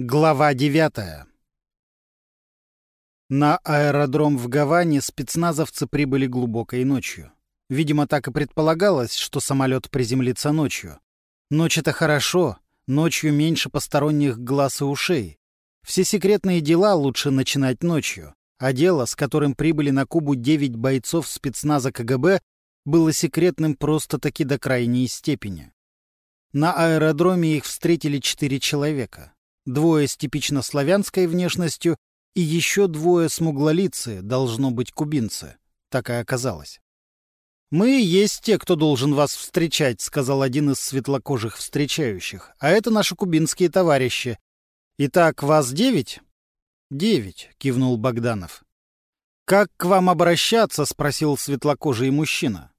Глава девятая На аэродром в Гаване спецназовцы прибыли глубокой ночью. Видимо, так и предполагалось, что самолет приземлится ночью. Ночь — это хорошо, ночью меньше посторонних глаз и ушей. Все секретные дела лучше начинать ночью, а дело, с которым прибыли на Кубу девять бойцов спецназа КГБ, было секретным просто-таки до крайней степени. На аэродроме их встретили четыре человека — двое с типично славянской внешностью и еще двое смуглолицы, должно быть кубинцы. Так и оказалось. «Мы есть те, кто должен вас встречать», — сказал один из светлокожих встречающих. «А это наши кубинские товарищи. Итак, вас девять?» «Девять», — кивнул Богданов. «Как к вам обращаться?» — спросил светлокожий мужчина.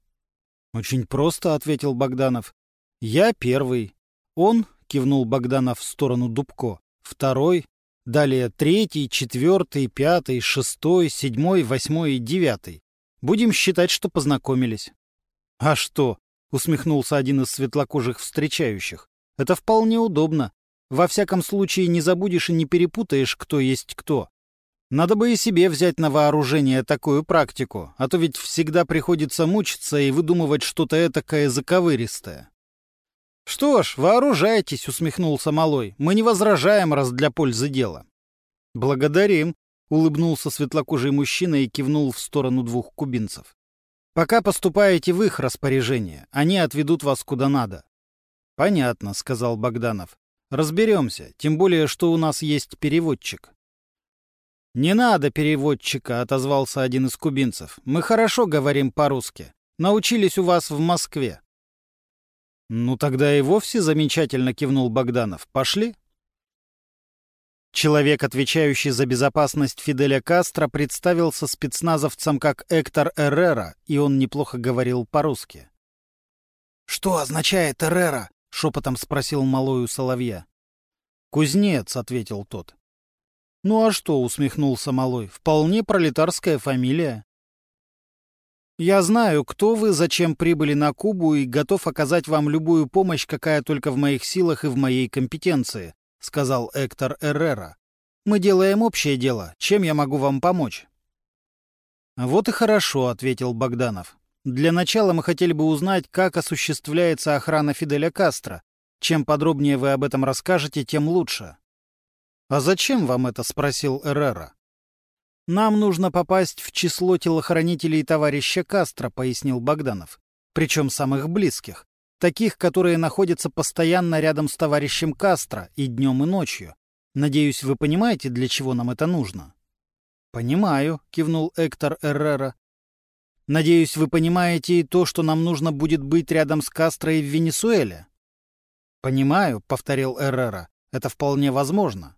«Очень просто», — ответил Богданов. «Я первый. Он кивнул Богданов в сторону Дубко. Второй, далее третий, четвертый, пятый, шестой, седьмой, восьмой и девятый. Будем считать, что познакомились. А что? усмехнулся один из светлокожих встречающих. Это вполне удобно. Во всяком случае, не забудешь и не перепутаешь, кто есть кто. Надо бы и себе взять на вооружение такую практику, а то ведь всегда приходится мучиться и выдумывать что-то этакое заковыристое. «Что ж, вооружайтесь», — усмехнулся Малой. «Мы не возражаем, раз для пользы дела». «Благодарим», — улыбнулся светлокожий мужчина и кивнул в сторону двух кубинцев. «Пока поступаете в их распоряжение, они отведут вас куда надо». «Понятно», — сказал Богданов. «Разберемся, тем более, что у нас есть переводчик». «Не надо переводчика», — отозвался один из кубинцев. «Мы хорошо говорим по-русски. Научились у вас в Москве». «Ну тогда и вовсе замечательно», — кивнул Богданов. «Пошли?» Человек, отвечающий за безопасность Фиделя Кастро, представился спецназовцам как Эктор Эррера, и он неплохо говорил по-русски. «Что означает Эррера?» — шепотом спросил малою Соловья. «Кузнец», — ответил тот. «Ну а что?» — усмехнулся Малой. «Вполне пролетарская фамилия». Я знаю, кто вы, зачем прибыли на Кубу и готов оказать вам любую помощь, какая только в моих силах и в моей компетенции», — сказал Эктор Эррера. «Мы делаем общее дело. Чем я могу вам помочь?» «Вот и хорошо», — ответил Богданов. «Для начала мы хотели бы узнать, как осуществляется охрана Фиделя Кастро. Чем подробнее вы об этом расскажете, тем лучше». «А зачем вам это?» — спросил Эррера. «Нам нужно попасть в число телохранителей товарища Кастро», — пояснил Богданов. «Причем самых близких. Таких, которые находятся постоянно рядом с товарищем Кастро и днем, и ночью. Надеюсь, вы понимаете, для чего нам это нужно?» «Понимаю», — кивнул Эктор Эррера. «Надеюсь, вы понимаете и то, что нам нужно будет быть рядом с Кастро и в Венесуэле?» «Понимаю», — повторил Эррера. «Это вполне возможно.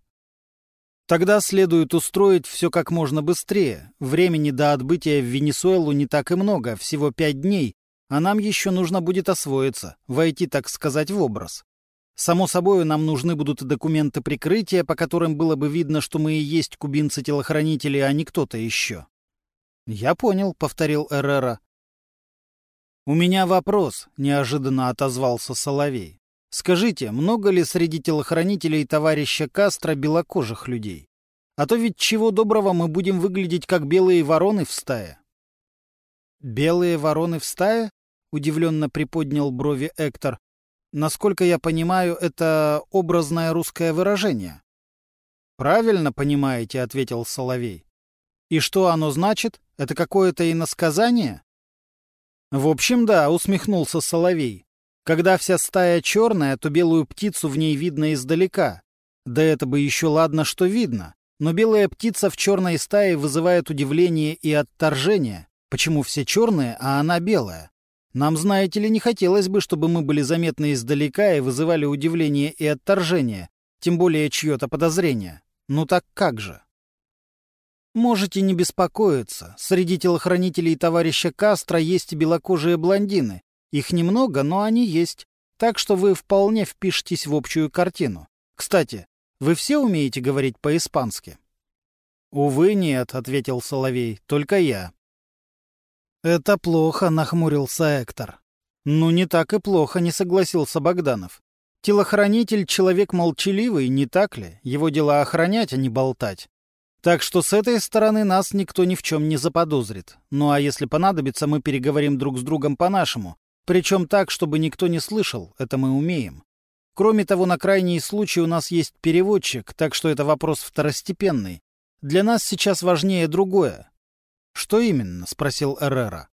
Тогда следует устроить все как можно быстрее. Времени до отбытия в Венесуэлу не так и много, всего пять дней, а нам еще нужно будет освоиться, войти, так сказать, в образ. Само собой, нам нужны будут документы прикрытия, по которым было бы видно, что мы и есть кубинцы-телохранители, а не кто-то еще. «Я понял», — повторил Эррера. «У меня вопрос», — неожиданно отозвался Соловей. Скажите, много ли среди телохранителей товарища Кастро белокожих людей? А то ведь чего доброго мы будем выглядеть как белые вороны в стае. Белые вороны в стае? Удивленно приподнял брови Эктор. Насколько я понимаю, это образное русское выражение. Правильно понимаете, ответил Соловей. И что оно значит? Это какое-то иносказание? В общем, да, усмехнулся Соловей. Когда вся стая черная, то белую птицу в ней видно издалека. Да это бы еще ладно, что видно. Но белая птица в черной стае вызывает удивление и отторжение. Почему все черные, а она белая? Нам, знаете ли, не хотелось бы, чтобы мы были заметны издалека и вызывали удивление и отторжение, тем более чье-то подозрение. Ну так как же? Можете не беспокоиться. Среди телохранителей товарища Кастро есть белокожие блондины, их немного, но они есть, так что вы вполне впишетесь в общую картину. Кстати, вы все умеете говорить по-испански? «Увы, нет», — ответил Соловей, — «только я». «Это плохо», — нахмурился Эктор. «Ну, не так и плохо», — не согласился Богданов. Телохранитель — человек молчаливый, не так ли? Его дела охранять, а не болтать. Так что с этой стороны нас никто ни в чем не заподозрит. Ну а если понадобится, мы переговорим друг с другом по-нашему. Причем так, чтобы никто не слышал, это мы умеем. Кроме того, на крайний случай у нас есть переводчик, так что это вопрос второстепенный. Для нас сейчас важнее другое. «Что именно?» — спросил Эррера.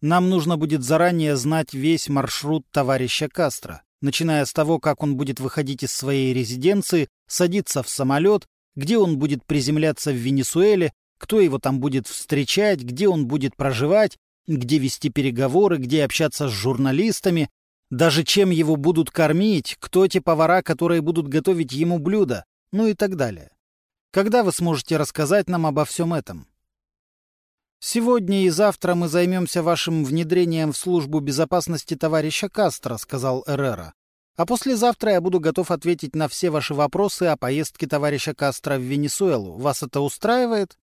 «Нам нужно будет заранее знать весь маршрут товарища Кастро, начиная с того, как он будет выходить из своей резиденции, садиться в самолет, где он будет приземляться в Венесуэле, кто его там будет встречать, где он будет проживать, где вести переговоры, где общаться с журналистами, даже чем его будут кормить, кто те повара, которые будут готовить ему блюда, ну и так далее. Когда вы сможете рассказать нам обо всем этом? «Сегодня и завтра мы займемся вашим внедрением в службу безопасности товарища Кастро», — сказал Эррера. «А послезавтра я буду готов ответить на все ваши вопросы о поездке товарища Кастро в Венесуэлу. Вас это устраивает?»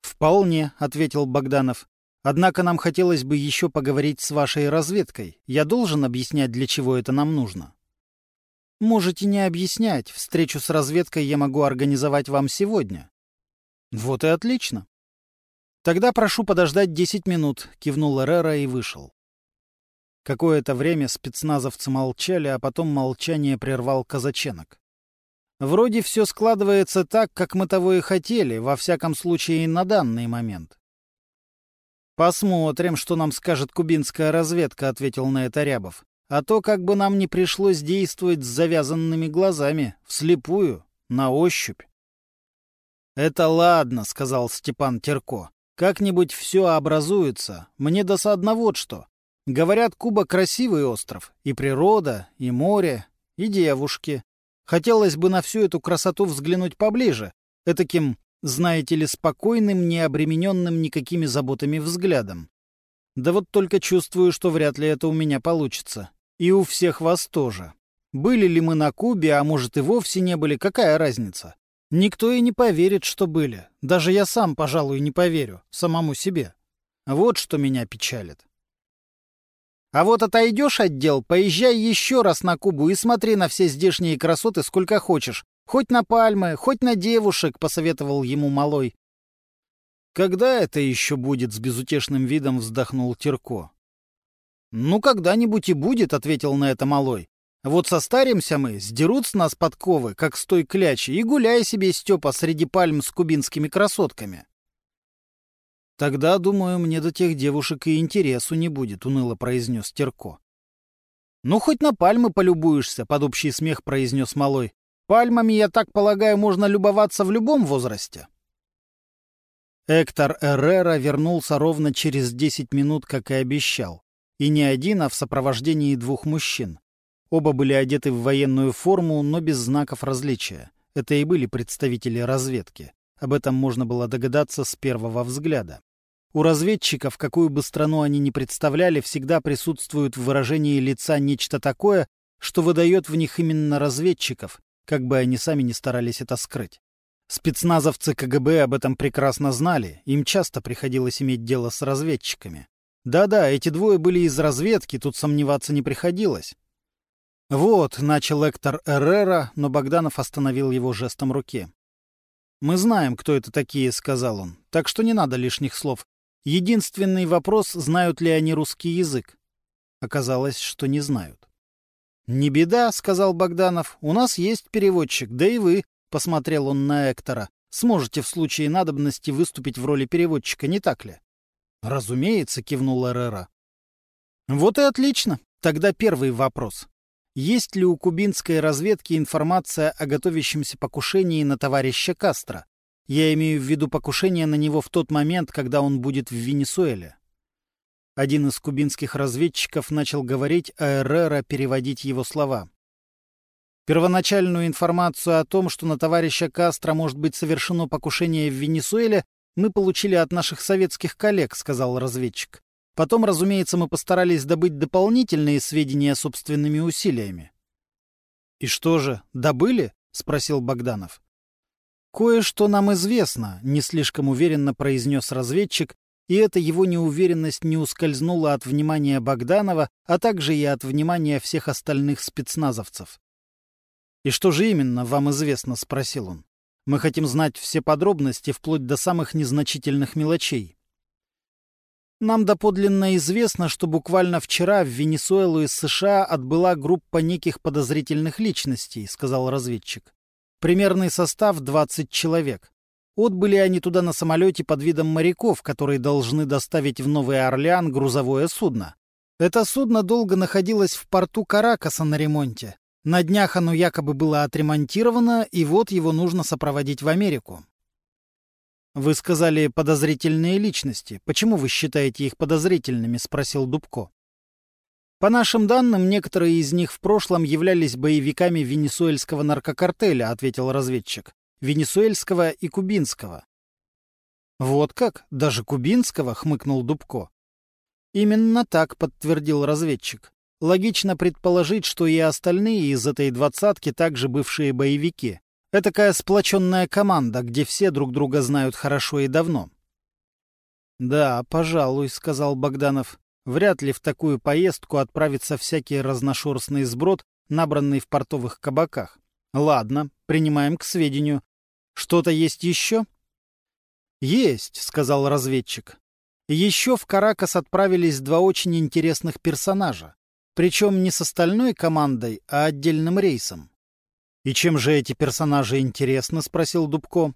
«Вполне», — ответил Богданов. «Однако нам хотелось бы еще поговорить с вашей разведкой. Я должен объяснять, для чего это нам нужно?» «Можете не объяснять. Встречу с разведкой я могу организовать вам сегодня». «Вот и отлично. «Тогда прошу подождать десять минут», — кивнул Эррера и вышел. Какое-то время спецназовцы молчали, а потом молчание прервал казаченок. «Вроде все складывается так, как мы того и хотели, во всяком случае на данный момент». «Посмотрим, что нам скажет кубинская разведка», — ответил на это Рябов. «А то как бы нам не пришлось действовать с завязанными глазами, вслепую, на ощупь». «Это ладно», — сказал Степан Терко. Как-нибудь все образуется. Мне досадно вот что. Говорят, Куба — красивый остров. И природа, и море, и девушки. Хотелось бы на всю эту красоту взглянуть поближе. Этаким, знаете ли, спокойным, не обремененным никакими заботами взглядом. Да вот только чувствую, что вряд ли это у меня получится. И у всех вас тоже. Были ли мы на Кубе, а может и вовсе не были, какая разница? Никто и не поверит, что были. Даже я сам, пожалуй, не поверю. Самому себе. Вот что меня печалит. А вот отойдешь от дел, поезжай еще раз на Кубу и смотри на все здешние красоты сколько хочешь. Хоть на пальмы, хоть на девушек, — посоветовал ему малой. «Когда это еще будет?» — с безутешным видом вздохнул Терко. «Ну, когда-нибудь и будет», — ответил на это малой. Вот состаримся мы, сдерут с нас подковы, как с той клячи, и гуляй себе, Степа, среди пальм с кубинскими красотками. Тогда, думаю, мне до тех девушек и интересу не будет, — уныло произнес Терко. Ну, хоть на пальмы полюбуешься, — под общий смех произнес Малой. Пальмами, я так полагаю, можно любоваться в любом возрасте. Эктор Эррера вернулся ровно через десять минут, как и обещал. И не один, а в сопровождении двух мужчин. Оба были одеты в военную форму, но без знаков различия. Это и были представители разведки. Об этом можно было догадаться с первого взгляда. У разведчиков, какую бы страну они ни представляли, всегда присутствует в выражении лица нечто такое, что выдает в них именно разведчиков, как бы они сами не старались это скрыть. Спецназовцы КГБ об этом прекрасно знали, им часто приходилось иметь дело с разведчиками. Да-да, эти двое были из разведки, тут сомневаться не приходилось. «Вот», — начал Эктор Эррера, но Богданов остановил его жестом руки. «Мы знаем, кто это такие», — сказал он, — «так что не надо лишних слов. Единственный вопрос, знают ли они русский язык». Оказалось, что не знают. «Не беда», — сказал Богданов, — «у нас есть переводчик, да и вы», — посмотрел он на Эктора, — «сможете в случае надобности выступить в роли переводчика, не так ли?» «Разумеется», — кивнул Эррера. «Вот и отлично. Тогда первый вопрос. Есть ли у кубинской разведки информация о готовящемся покушении на товарища Кастро? Я имею в виду покушение на него в тот момент, когда он будет в Венесуэле. Один из кубинских разведчиков начал говорить, а Эррера переводить его слова. Первоначальную информацию о том, что на товарища Кастро может быть совершено покушение в Венесуэле, мы получили от наших советских коллег, сказал разведчик. Потом, разумеется, мы постарались добыть дополнительные сведения собственными усилиями. — И что же, добыли? — спросил Богданов. — Кое-что нам известно, — не слишком уверенно произнес разведчик, и эта его неуверенность не ускользнула от внимания Богданова, а также и от внимания всех остальных спецназовцев. «И что же именно вам известно?» — спросил он. «Мы хотим знать все подробности, вплоть до самых незначительных мелочей». Нам доподлинно известно, что буквально вчера в Венесуэлу из США отбыла группа неких подозрительных личностей, сказал разведчик. Примерный состав 20 человек. Отбыли они туда на самолете под видом моряков, которые должны доставить в Новый Орлеан грузовое судно. Это судно долго находилось в порту Каракаса на ремонте. На днях оно якобы было отремонтировано, и вот его нужно сопроводить в Америку. «Вы сказали подозрительные личности. Почему вы считаете их подозрительными?» — спросил Дубко. По нашим данным, некоторые из них в прошлом являлись боевиками венесуэльского наркокартеля, ответил разведчик венесуэльского и кубинского. «Вот как? Даже кубинского?» — хмыкнул Дубко. «Именно так», — подтвердил разведчик. «Логично предположить, что и остальные из этой двадцатки также бывшие боевики. Этакая сплоченная команда, где все друг друга знают хорошо и давно». «Да, пожалуй», — сказал Богданов. «Вряд ли в такую поездку отправится всякий разношерстный сброд, набранный в портовых кабаках. Ладно, принимаем к сведению. Что-то есть еще? Есть, сказал разведчик. Еще в Каракас отправились два очень интересных персонажа. Причем не с остальной командой, а отдельным рейсом. «И чем же эти персонажи интересны?» — спросил Дубко.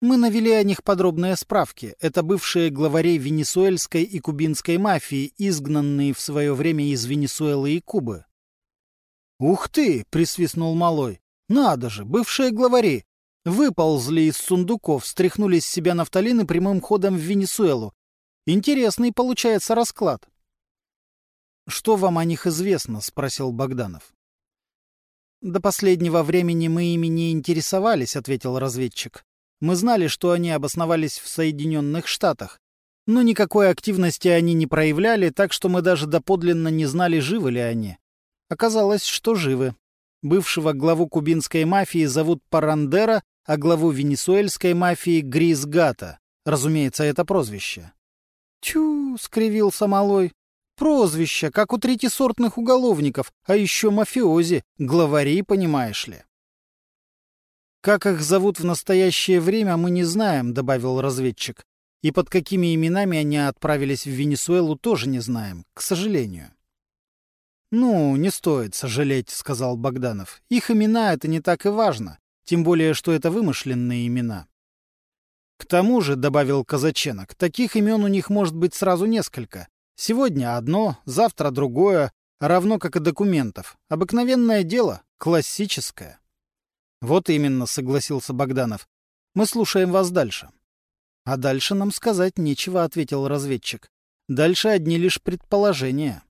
Мы навели о них подробные справки. Это бывшие главари венесуэльской и кубинской мафии, изгнанные в свое время из Венесуэлы и Кубы. «Ух ты!» — присвистнул Малой. «Надо же, бывшие главари! Выползли из сундуков, стряхнули с себя нафталин и прямым ходом в Венесуэлу. Интересный получается расклад». «Что вам о них известно?» — спросил Богданов. «До последнего времени мы ими не интересовались», — ответил разведчик. «Мы знали, что они обосновались в Соединенных Штатах, но никакой активности они не проявляли, так что мы даже доподлинно не знали, живы ли они. Оказалось, что живы. Бывшего главу кубинской мафии зовут Парандера, а главу венесуэльской мафии Грис Гата. Разумеется, это прозвище. «Тю!» — скривился малой. «Прозвище, как у третисортных уголовников, а еще мафиози, главари, понимаешь ли». «Как их зовут в настоящее время, мы не знаем», — добавил разведчик. «И под какими именами они отправились в Венесуэлу, тоже не знаем, к сожалению». «Ну, не стоит сожалеть», — сказал Богданов. «Их имена — это не так и важно, тем более, что это вымышленные имена». «К тому же», — добавил Казаченок, — «таких имен у них может быть сразу несколько. Сегодня одно, завтра другое, равно как и документов. Обыкновенное дело, классическое». «Вот именно», — согласился Богданов. «Мы слушаем вас дальше». «А дальше нам сказать нечего», — ответил разведчик. «Дальше одни лишь предположения».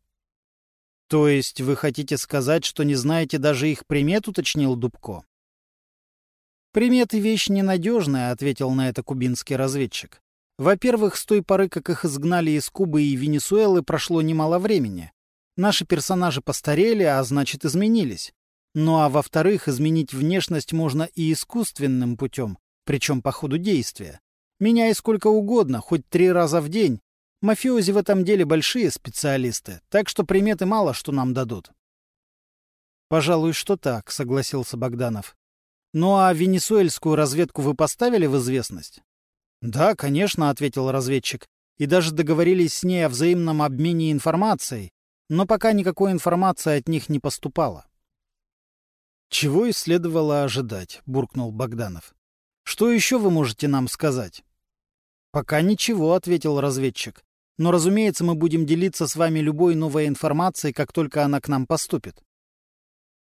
«То есть вы хотите сказать, что не знаете даже их примет?» — уточнил Дубко. «Приметы — вещь ненадежная», — ответил на это кубинский разведчик. «Во-первых, с той поры, как их изгнали из Кубы и Венесуэлы, прошло немало времени. Наши персонажи постарели, а значит, изменились. Ну а во-вторых, изменить внешность можно и искусственным путем, причем по ходу действия. Меняй сколько угодно, хоть три раза в день, Мафиози в этом деле большие специалисты, так что приметы мало что нам дадут. «Пожалуй, что так», — согласился Богданов. «Ну а венесуэльскую разведку вы поставили в известность?» «Да, конечно», — ответил разведчик. «И даже договорились с ней о взаимном обмене информацией, но пока никакой информации от них не поступало». «Чего и следовало ожидать», — буркнул Богданов. «Что еще вы можете нам сказать?» «Пока ничего», — ответил разведчик. Но, разумеется, мы будем делиться с вами любой новой информацией, как только она к нам поступит.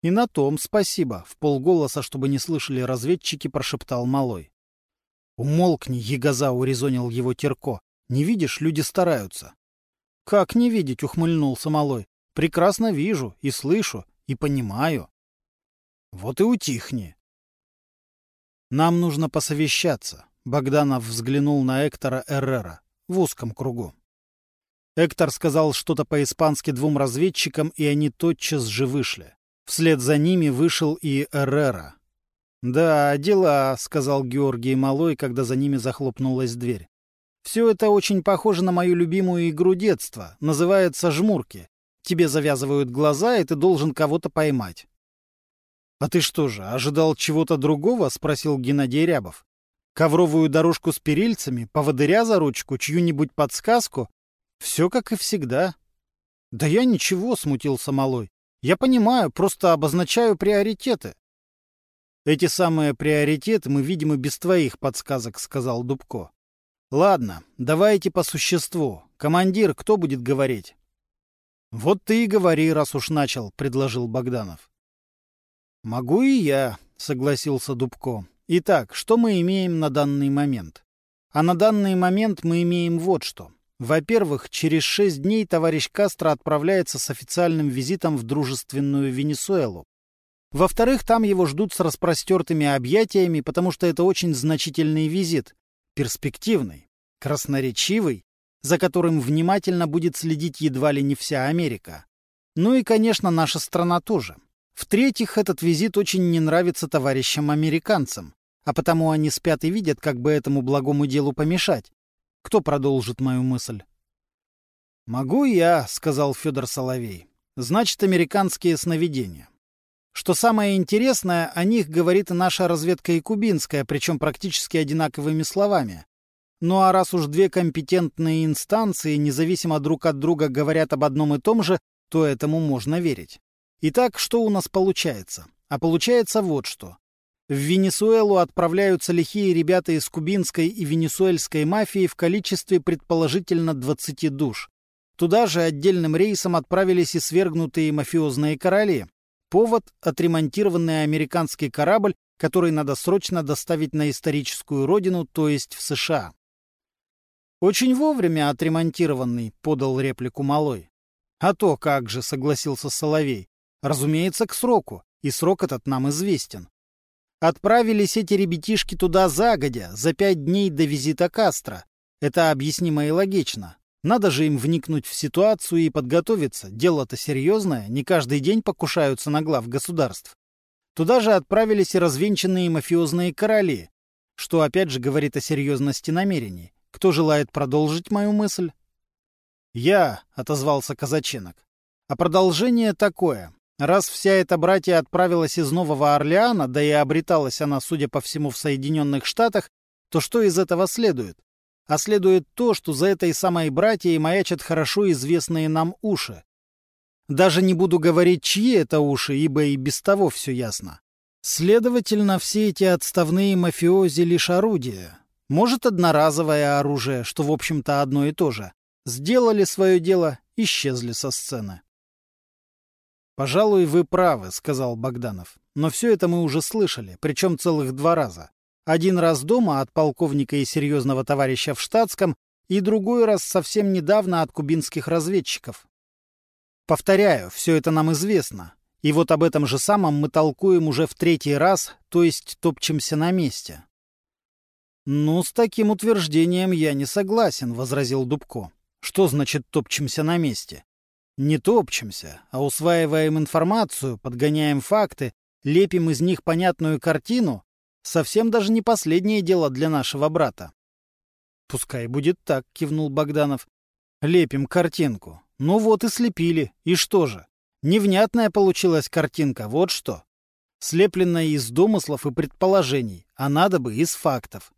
И на том спасибо, в полголоса, чтобы не слышали разведчики, прошептал Малой. Умолкни, ягоза, урезонил его Терко. Не видишь, люди стараются. Как не видеть, ухмыльнулся Малой. Прекрасно вижу и слышу, и понимаю. Вот и утихни. Нам нужно посовещаться. Богданов взглянул на Эктора Эррера в узком кругу. Эктор сказал что-то по-испански двум разведчикам, и они тотчас же вышли. Вслед за ними вышел и Эррера. «Да, дела», — сказал Георгий Малой, когда за ними захлопнулась дверь. Все это очень похоже на мою любимую игру детства. Называется «Жмурки». Тебе завязывают глаза, и ты должен кого-то поймать. — А ты что же, ожидал чего-то другого? — спросил Геннадий Рябов. — Ковровую дорожку с перильцами, поводыря за ручку, чью-нибудь подсказку? Все как и всегда. — Да я ничего, — смутился Малой. — Я понимаю, просто обозначаю приоритеты. — Эти самые приоритеты мы видим и без твоих подсказок, — сказал Дубко. — Ладно, давайте по существу. Командир, кто будет говорить? «Вот ты и говори, раз уж начал», — предложил Богданов. «Могу и я», — согласился Дубко. «Итак, что мы имеем на данный момент?» А на данный момент мы имеем вот что. Во-первых, через шесть дней товарищ Кастро отправляется с официальным визитом в дружественную Венесуэлу. Во-вторых, там его ждут с распростертыми объятиями, потому что это очень значительный визит, перспективный, красноречивый за которым внимательно будет следить едва ли не вся Америка. Ну и, конечно, наша страна тоже. В-третьих, этот визит очень не нравится товарищам-американцам, а потому они спят и видят, как бы этому благому делу помешать. Кто продолжит мою мысль? «Могу я», — сказал Федор Соловей. «Значит, американские сновидения. Что самое интересное, о них говорит и наша разведка и кубинская, причем практически одинаковыми словами. Ну а раз уж две компетентные инстанции, независимо друг от друга, говорят об одном и том же, то этому можно верить. Итак, что у нас получается? А получается вот что. В Венесуэлу отправляются лихие ребята из кубинской и венесуэльской мафии в количестве предположительно 20 душ. Туда же отдельным рейсом отправились и свергнутые мафиозные короли. Повод — отремонтированный американский корабль, который надо срочно доставить на историческую родину, то есть в США. «Очень вовремя отремонтированный», — подал реплику Малой. «А то как же», — согласился Соловей. «Разумеется, к сроку, и срок этот нам известен. Отправились эти ребятишки туда загодя, за пять дней до визита Кастро. Это объяснимо и логично. Надо же им вникнуть в ситуацию и подготовиться. Дело-то серьезное, не каждый день покушаются на глав государств. Туда же отправились и развенчанные мафиозные короли, что опять же говорит о серьезности намерений. Кто желает продолжить мою мысль? Я, — отозвался казаченок. А продолжение такое. Раз вся эта братья отправилась из Нового Орлеана, да и обреталась она, судя по всему, в Соединенных Штатах, то что из этого следует? А следует то, что за этой самой братьей маячат хорошо известные нам уши. Даже не буду говорить, чьи это уши, ибо и без того все ясно. Следовательно, все эти отставные мафиози — лишь орудия, может, одноразовое оружие, что, в общем-то, одно и то же. Сделали свое дело, исчезли со сцены. «Пожалуй, вы правы», — сказал Богданов. «Но все это мы уже слышали, причем целых два раза. Один раз дома от полковника и серьезного товарища в штатском, и другой раз совсем недавно от кубинских разведчиков. Повторяю, все это нам известно. И вот об этом же самом мы толкуем уже в третий раз, то есть топчемся на месте. «Ну, с таким утверждением я не согласен», — возразил Дубко. «Что значит топчемся на месте?» «Не топчемся, а усваиваем информацию, подгоняем факты, лепим из них понятную картину. Совсем даже не последнее дело для нашего брата». «Пускай будет так», — кивнул Богданов. «Лепим картинку. Ну вот и слепили. И что же? Невнятная получилась картинка, вот что. Слепленная из домыслов и предположений, а надо бы из фактов.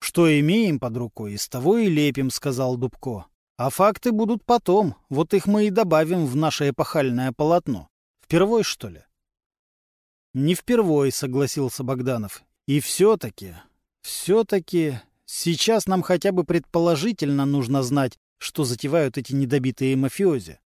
«Что имеем под рукой, из того и лепим», — сказал Дубко. «А факты будут потом, вот их мы и добавим в наше эпохальное полотно. Впервой, что ли?» «Не впервой», — согласился Богданов. «И все-таки, все-таки, сейчас нам хотя бы предположительно нужно знать, что затевают эти недобитые мафиози».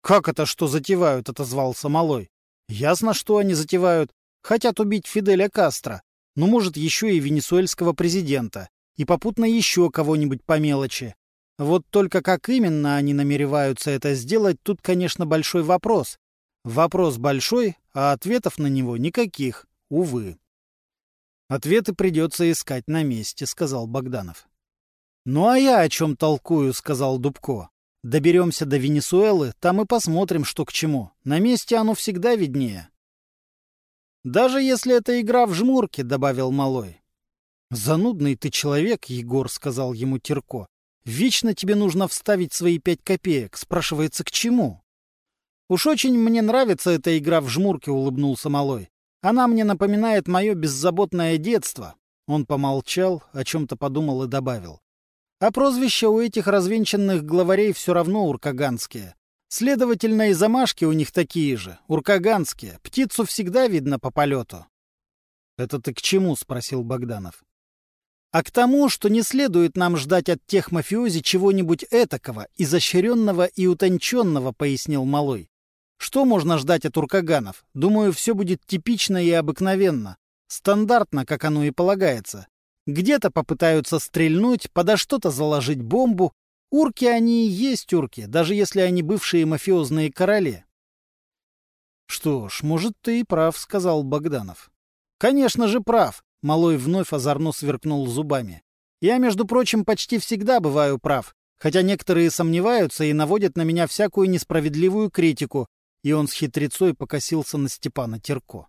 «Как это что затевают?» — отозвался Малой. «Ясно, что они затевают. Хотят убить Фиделя Кастро, ну, может, еще и венесуэльского президента, и попутно еще кого-нибудь по мелочи. Вот только как именно они намереваются это сделать, тут, конечно, большой вопрос. Вопрос большой, а ответов на него никаких, увы. Ответы придется искать на месте, сказал Богданов. Ну а я о чем толкую, сказал Дубко. Доберемся до Венесуэлы, там и посмотрим, что к чему. На месте оно всегда виднее. «Даже если это игра в жмурки», — добавил Малой. «Занудный ты человек, Егор», — сказал ему Терко. «Вечно тебе нужно вставить свои пять копеек. Спрашивается, к чему?» «Уж очень мне нравится эта игра в жмурки», — улыбнулся Малой. «Она мне напоминает мое беззаботное детство». Он помолчал, о чем-то подумал и добавил. «А прозвища у этих развенчанных главарей все равно уркаганские. Следовательно, и замашки у них такие же, уркаганские. Птицу всегда видно по полету. — Это ты к чему? — спросил Богданов. — А к тому, что не следует нам ждать от тех мафиози чего-нибудь этакого, изощренного и утонченного, — пояснил Малой. Что можно ждать от уркаганов? Думаю, все будет типично и обыкновенно. Стандартно, как оно и полагается. Где-то попытаются стрельнуть, подо что-то заложить бомбу, Урки они и есть урки, даже если они бывшие мафиозные короли. Что ж, может, ты и прав, сказал Богданов. Конечно же, прав. Малой вновь озорно сверкнул зубами. Я, между прочим, почти всегда бываю прав, хотя некоторые сомневаются и наводят на меня всякую несправедливую критику, и он с хитрецой покосился на Степана Терко.